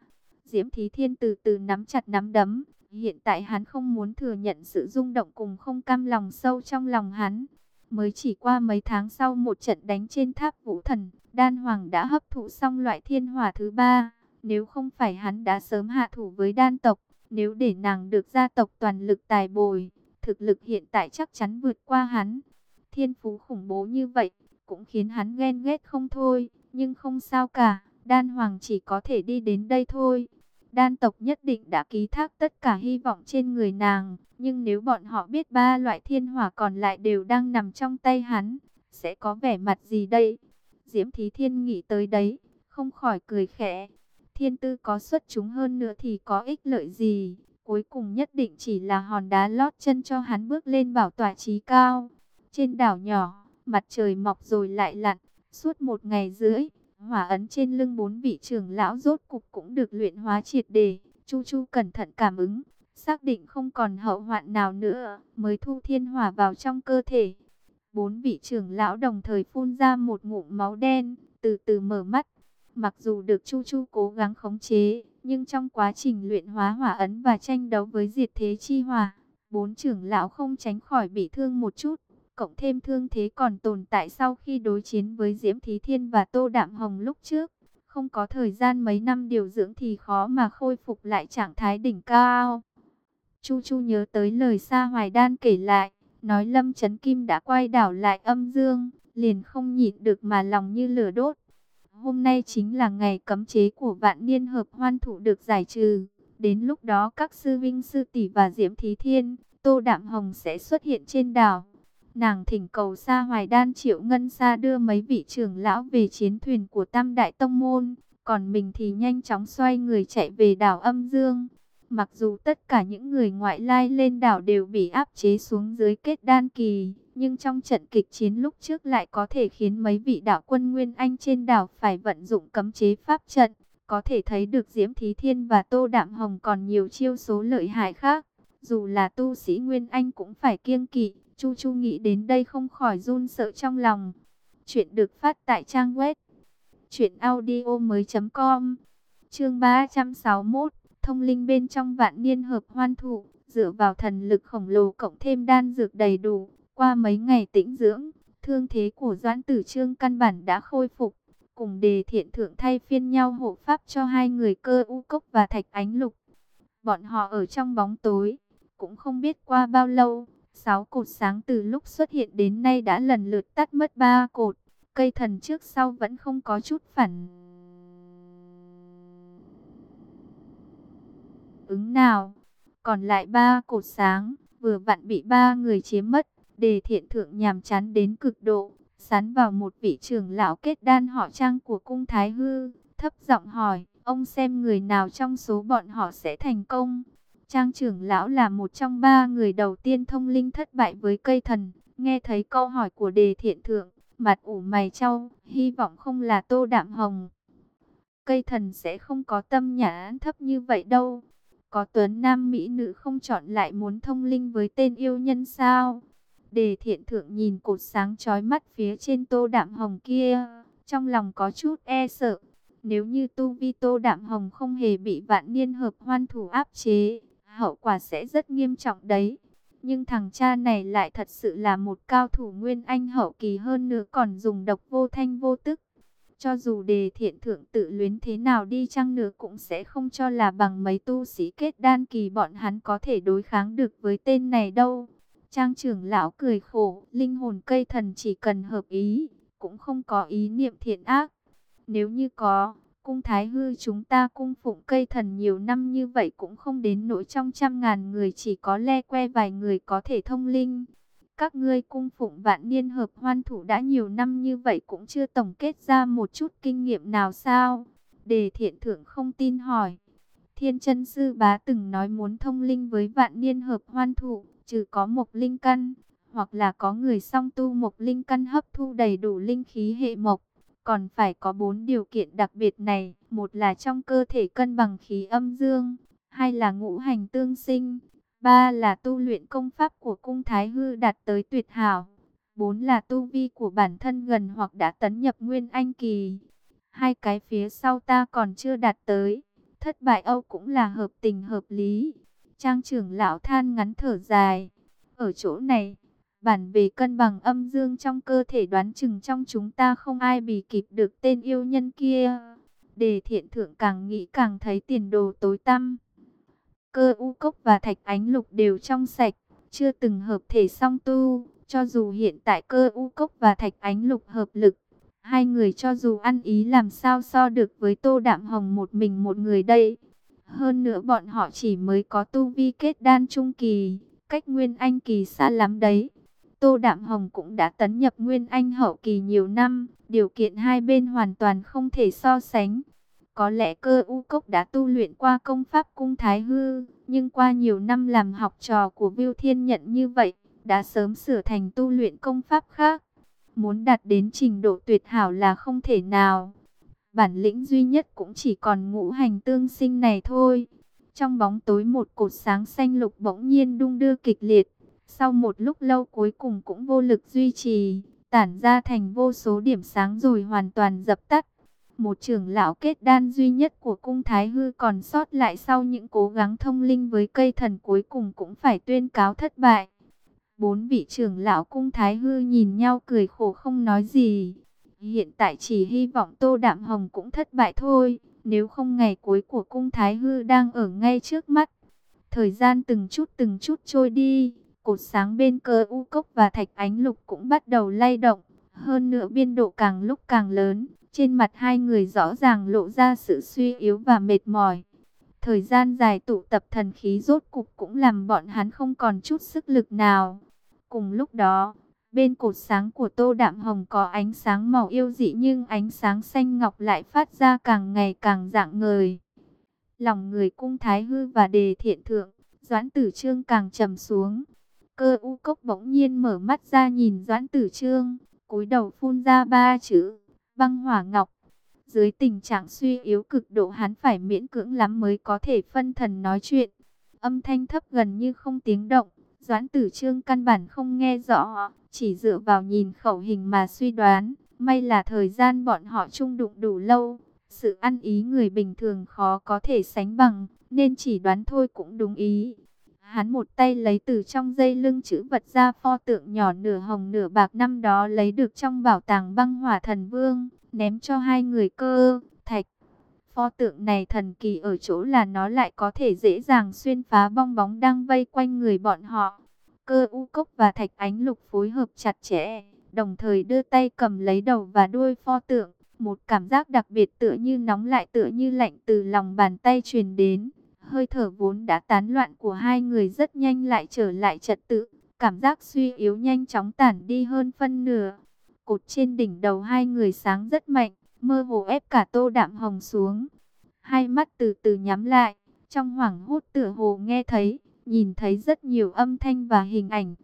Diễm Thí Thiên từ từ nắm chặt nắm đấm. Hiện tại hắn không muốn thừa nhận sự rung động cùng không cam lòng sâu trong lòng hắn. Mới chỉ qua mấy tháng sau một trận đánh trên tháp vũ thần, Đan Hoàng đã hấp thụ xong loại thiên hỏa thứ ba. Nếu không phải hắn đã sớm hạ thủ với đan tộc, nếu để nàng được gia tộc toàn lực tài bồi, thực lực hiện tại chắc chắn vượt qua hắn. Thiên phú khủng bố như vậy, cũng khiến hắn ghen ghét không thôi, nhưng không sao cả, đan hoàng chỉ có thể đi đến đây thôi. Đan tộc nhất định đã ký thác tất cả hy vọng trên người nàng, nhưng nếu bọn họ biết ba loại thiên hỏa còn lại đều đang nằm trong tay hắn, sẽ có vẻ mặt gì đây? Diễm Thí Thiên nghĩ tới đấy, không khỏi cười khẽ thiên tư có xuất chúng hơn nữa thì có ích lợi gì. Cuối cùng nhất định chỉ là hòn đá lót chân cho hắn bước lên bảo tỏa trí cao. Trên đảo nhỏ, mặt trời mọc rồi lại lặn, suốt một ngày rưỡi, hỏa ấn trên lưng bốn vị trưởng lão rốt cục cũng được luyện hóa triệt đề. Chu Chu cẩn thận cảm ứng, xác định không còn hậu hoạn nào nữa, mới thu thiên hỏa vào trong cơ thể. Bốn vị trưởng lão đồng thời phun ra một ngụm máu đen, từ từ mở mắt, Mặc dù được Chu Chu cố gắng khống chế, nhưng trong quá trình luyện hóa hỏa ấn và tranh đấu với diệt thế chi hỏa, bốn trưởng lão không tránh khỏi bị thương một chút. Cộng thêm thương thế còn tồn tại sau khi đối chiến với Diễm Thí Thiên và Tô Đạm Hồng lúc trước. Không có thời gian mấy năm điều dưỡng thì khó mà khôi phục lại trạng thái đỉnh cao. Chu Chu nhớ tới lời Sa Hoài Đan kể lại, nói Lâm Trấn Kim đã quay đảo lại âm dương, liền không nhịn được mà lòng như lửa đốt. Hôm nay chính là ngày cấm chế của vạn niên hợp hoan thủ được giải trừ. Đến lúc đó các sư vinh sư tỷ và Diễm Thí Thiên, Tô Đạm Hồng sẽ xuất hiện trên đảo. Nàng thỉnh cầu Sa Hoài Đan Triệu Ngân Sa đưa mấy vị trưởng lão về chiến thuyền của Tam Đại Tông Môn. Còn mình thì nhanh chóng xoay người chạy về đảo Âm Dương. Mặc dù tất cả những người ngoại lai lên đảo đều bị áp chế xuống dưới kết đan kỳ, nhưng trong trận kịch chiến lúc trước lại có thể khiến mấy vị đạo quân Nguyên Anh trên đảo phải vận dụng cấm chế pháp trận, Có thể thấy được Diễm Thí Thiên và Tô Đạm Hồng còn nhiều chiêu số lợi hại khác. Dù là tu sĩ Nguyên Anh cũng phải kiêng kỵ. Chu Chu nghĩ đến đây không khỏi run sợ trong lòng. Chuyện được phát tại trang web. Chuyện audio mới com. Chương 361. Thông linh bên trong vạn niên hợp hoan thụ. Dựa vào thần lực khổng lồ cộng thêm đan dược đầy đủ. Qua mấy ngày tĩnh dưỡng. Thương thế của Doãn Tử Trương căn bản đã khôi phục cùng đề thiện thượng thay phiên nhau hộ pháp cho hai người cơ u cốc và thạch ánh lục. Bọn họ ở trong bóng tối, cũng không biết qua bao lâu, sáu cột sáng từ lúc xuất hiện đến nay đã lần lượt tắt mất ba cột, cây thần trước sau vẫn không có chút phản ứng nào. Còn lại ba cột sáng, vừa vặn bị ba người chiếm mất, đề thiện thượng nhàm chán đến cực độ, sán vào một vị trưởng lão kết đan họ trang của cung Thái Hư, thấp giọng hỏi, ông xem người nào trong số bọn họ sẽ thành công. Trang trưởng lão là một trong ba người đầu tiên thông linh thất bại với cây thần, nghe thấy câu hỏi của đề thiện thượng, mặt ủ mày trao, hy vọng không là tô đạm hồng. Cây thần sẽ không có tâm nhã thấp như vậy đâu. Có tuấn nam mỹ nữ không chọn lại muốn thông linh với tên yêu nhân sao? Đề thiện thượng nhìn cột sáng chói mắt phía trên tô đạm hồng kia, trong lòng có chút e sợ. Nếu như tu vi tô đạm hồng không hề bị vạn niên hợp hoan thủ áp chế, hậu quả sẽ rất nghiêm trọng đấy. Nhưng thằng cha này lại thật sự là một cao thủ nguyên anh hậu kỳ hơn nữa còn dùng độc vô thanh vô tức. Cho dù đề thiện thượng tự luyến thế nào đi chăng nữa cũng sẽ không cho là bằng mấy tu sĩ kết đan kỳ bọn hắn có thể đối kháng được với tên này đâu. Trang trưởng lão cười khổ, linh hồn cây thần chỉ cần hợp ý, cũng không có ý niệm thiện ác. Nếu như có, cung thái hư chúng ta cung phụng cây thần nhiều năm như vậy cũng không đến nỗi trong trăm ngàn người chỉ có le que vài người có thể thông linh. Các ngươi cung phụng vạn niên hợp hoan thủ đã nhiều năm như vậy cũng chưa tổng kết ra một chút kinh nghiệm nào sao? Đề thiện thượng không tin hỏi. Thiên chân sư bá từng nói muốn thông linh với vạn niên hợp hoan thủ trừ có một linh căn, hoặc là có người song tu một linh căn hấp thu đầy đủ linh khí hệ mộc. Còn phải có bốn điều kiện đặc biệt này, một là trong cơ thể cân bằng khí âm dương, hai là ngũ hành tương sinh, ba là tu luyện công pháp của cung thái hư đạt tới tuyệt hảo, bốn là tu vi của bản thân gần hoặc đã tấn nhập nguyên anh kỳ. Hai cái phía sau ta còn chưa đạt tới, thất bại Âu cũng là hợp tình hợp lý. Trang trưởng lão than ngắn thở dài. Ở chỗ này, bản về cân bằng âm dương trong cơ thể đoán chừng trong chúng ta không ai bị kịp được tên yêu nhân kia. Đề thiện thượng càng nghĩ càng thấy tiền đồ tối tăm. Cơ u cốc và thạch ánh lục đều trong sạch, chưa từng hợp thể song tu. Cho dù hiện tại cơ u cốc và thạch ánh lục hợp lực, hai người cho dù ăn ý làm sao so được với tô đạm hồng một mình một người đây. Hơn nữa bọn họ chỉ mới có tu vi kết đan trung kỳ, cách Nguyên Anh kỳ xa lắm đấy. Tô Đạm Hồng cũng đã tấn nhập Nguyên Anh hậu kỳ nhiều năm, điều kiện hai bên hoàn toàn không thể so sánh. Có lẽ cơ u cốc đã tu luyện qua công pháp cung thái hư, nhưng qua nhiều năm làm học trò của Viu Thiên Nhận như vậy, đã sớm sửa thành tu luyện công pháp khác. Muốn đạt đến trình độ tuyệt hảo là không thể nào bản lĩnh duy nhất cũng chỉ còn ngũ hành tương sinh này thôi. Trong bóng tối một cột sáng xanh lục bỗng nhiên đung đưa kịch liệt. Sau một lúc lâu cuối cùng cũng vô lực duy trì, tản ra thành vô số điểm sáng rồi hoàn toàn dập tắt. Một trưởng lão kết đan duy nhất của cung Thái Hư còn sót lại sau những cố gắng thông linh với cây thần cuối cùng cũng phải tuyên cáo thất bại. Bốn vị trưởng lão cung Thái Hư nhìn nhau cười khổ không nói gì. Hiện tại chỉ hy vọng Tô Đạm Hồng cũng thất bại thôi, nếu không ngày cuối của cung Thái Hư đang ở ngay trước mắt. Thời gian từng chút từng chút trôi đi, cột sáng bên cơ u cốc và thạch ánh lục cũng bắt đầu lay động. Hơn nữa biên độ càng lúc càng lớn, trên mặt hai người rõ ràng lộ ra sự suy yếu và mệt mỏi. Thời gian dài tụ tập thần khí rốt cục cũng làm bọn hắn không còn chút sức lực nào. Cùng lúc đó, Bên cột sáng của Tô Đạm Hồng có ánh sáng màu yêu dị nhưng ánh sáng xanh ngọc lại phát ra càng ngày càng dạng ngời. Lòng người cung thái hư và đề thiện thượng, Doãn Tử Trương càng trầm xuống. Cơ u cốc bỗng nhiên mở mắt ra nhìn Doãn Tử Trương, cúi đầu phun ra ba chữ, băng hỏa ngọc. Dưới tình trạng suy yếu cực độ hắn phải miễn cưỡng lắm mới có thể phân thần nói chuyện. Âm thanh thấp gần như không tiếng động. Doãn tử trương căn bản không nghe rõ, chỉ dựa vào nhìn khẩu hình mà suy đoán. May là thời gian bọn họ chung đụng đủ lâu, sự ăn ý người bình thường khó có thể sánh bằng, nên chỉ đoán thôi cũng đúng ý. Hắn một tay lấy từ trong dây lưng chữ vật ra pho tượng nhỏ nửa hồng nửa bạc năm đó lấy được trong bảo tàng băng hỏa thần vương, ném cho hai người cơ, thạch. Pho tượng này thần kỳ ở chỗ là nó lại có thể dễ dàng xuyên phá bong bóng đang vây quanh người bọn họ. Cơ u cốc và thạch ánh lục phối hợp chặt chẽ, đồng thời đưa tay cầm lấy đầu và đuôi pho tượng. Một cảm giác đặc biệt tựa như nóng lại tựa như lạnh từ lòng bàn tay truyền đến. Hơi thở vốn đã tán loạn của hai người rất nhanh lại trở lại trật tự. Cảm giác suy yếu nhanh chóng tản đi hơn phân nửa. Cột trên đỉnh đầu hai người sáng rất mạnh, mơ hồ ép cả tô đạm hồng xuống. Hai mắt từ từ nhắm lại, trong hoảng hốt tựa hồ nghe thấy, nhìn thấy rất nhiều âm thanh và hình ảnh.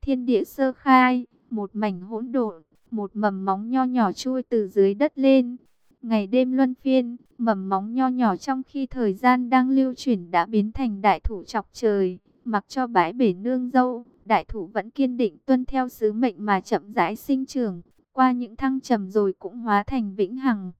Thiên địa sơ khai, một mảnh hỗn độn, một mầm móng nho nhỏ chui từ dưới đất lên. Ngày đêm luân phiên, mầm móng nho nhỏ trong khi thời gian đang lưu chuyển đã biến thành đại thủ chọc trời, mặc cho bãi bể nương dâu, đại thủ vẫn kiên định tuân theo sứ mệnh mà chậm rãi sinh trưởng, qua những thăng trầm rồi cũng hóa thành vĩnh hằng.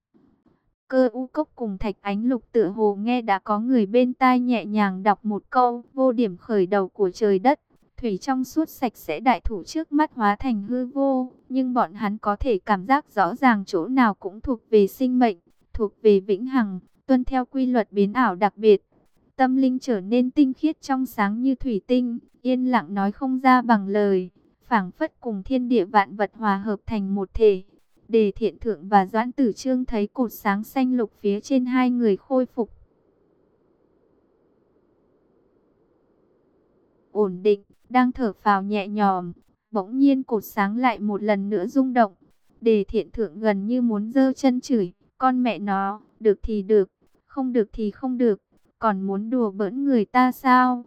Cơ u cốc cùng thạch ánh lục tựa hồ nghe đã có người bên tai nhẹ nhàng đọc một câu vô điểm khởi đầu của trời đất. Thủy trong suốt sạch sẽ đại thủ trước mắt hóa thành hư vô, nhưng bọn hắn có thể cảm giác rõ ràng chỗ nào cũng thuộc về sinh mệnh, thuộc về vĩnh hằng, tuân theo quy luật biến ảo đặc biệt. Tâm linh trở nên tinh khiết trong sáng như thủy tinh, yên lặng nói không ra bằng lời, phảng phất cùng thiên địa vạn vật hòa hợp thành một thể. Đề thiện thượng và doãn tử trương thấy cột sáng xanh lục phía trên hai người khôi phục. Ổn định, đang thở phào nhẹ nhòm, bỗng nhiên cột sáng lại một lần nữa rung động. Đề thiện thượng gần như muốn giơ chân chửi, con mẹ nó, được thì được, không được thì không được, còn muốn đùa bỡn người ta sao?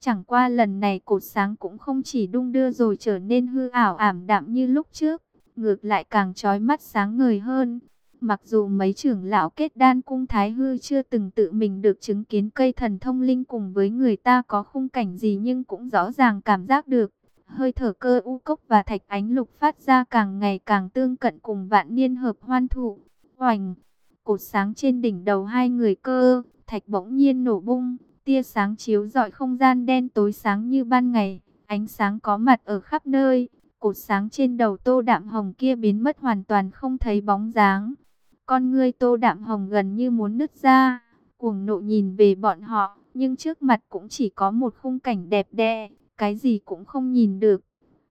Chẳng qua lần này cột sáng cũng không chỉ đung đưa rồi trở nên hư ảo ảm đạm như lúc trước, ngược lại càng trói mắt sáng ngời hơn. Mặc dù mấy trưởng lão kết đan cung Thái Hư chưa từng tự mình được chứng kiến cây thần thông linh cùng với người ta có khung cảnh gì nhưng cũng rõ ràng cảm giác được. Hơi thở cơ u cốc và thạch ánh lục phát ra càng ngày càng tương cận cùng vạn niên hợp hoan thụ. Hoành, cột sáng trên đỉnh đầu hai người cơ, thạch bỗng nhiên nổ bung, tia sáng chiếu rọi không gian đen tối sáng như ban ngày, ánh sáng có mặt ở khắp nơi. Cột sáng trên đầu tô đạm hồng kia biến mất hoàn toàn không thấy bóng dáng. Con ngươi tô đạm hồng gần như muốn nứt ra, cuồng nộ nhìn về bọn họ, nhưng trước mặt cũng chỉ có một khung cảnh đẹp đẽ, cái gì cũng không nhìn được.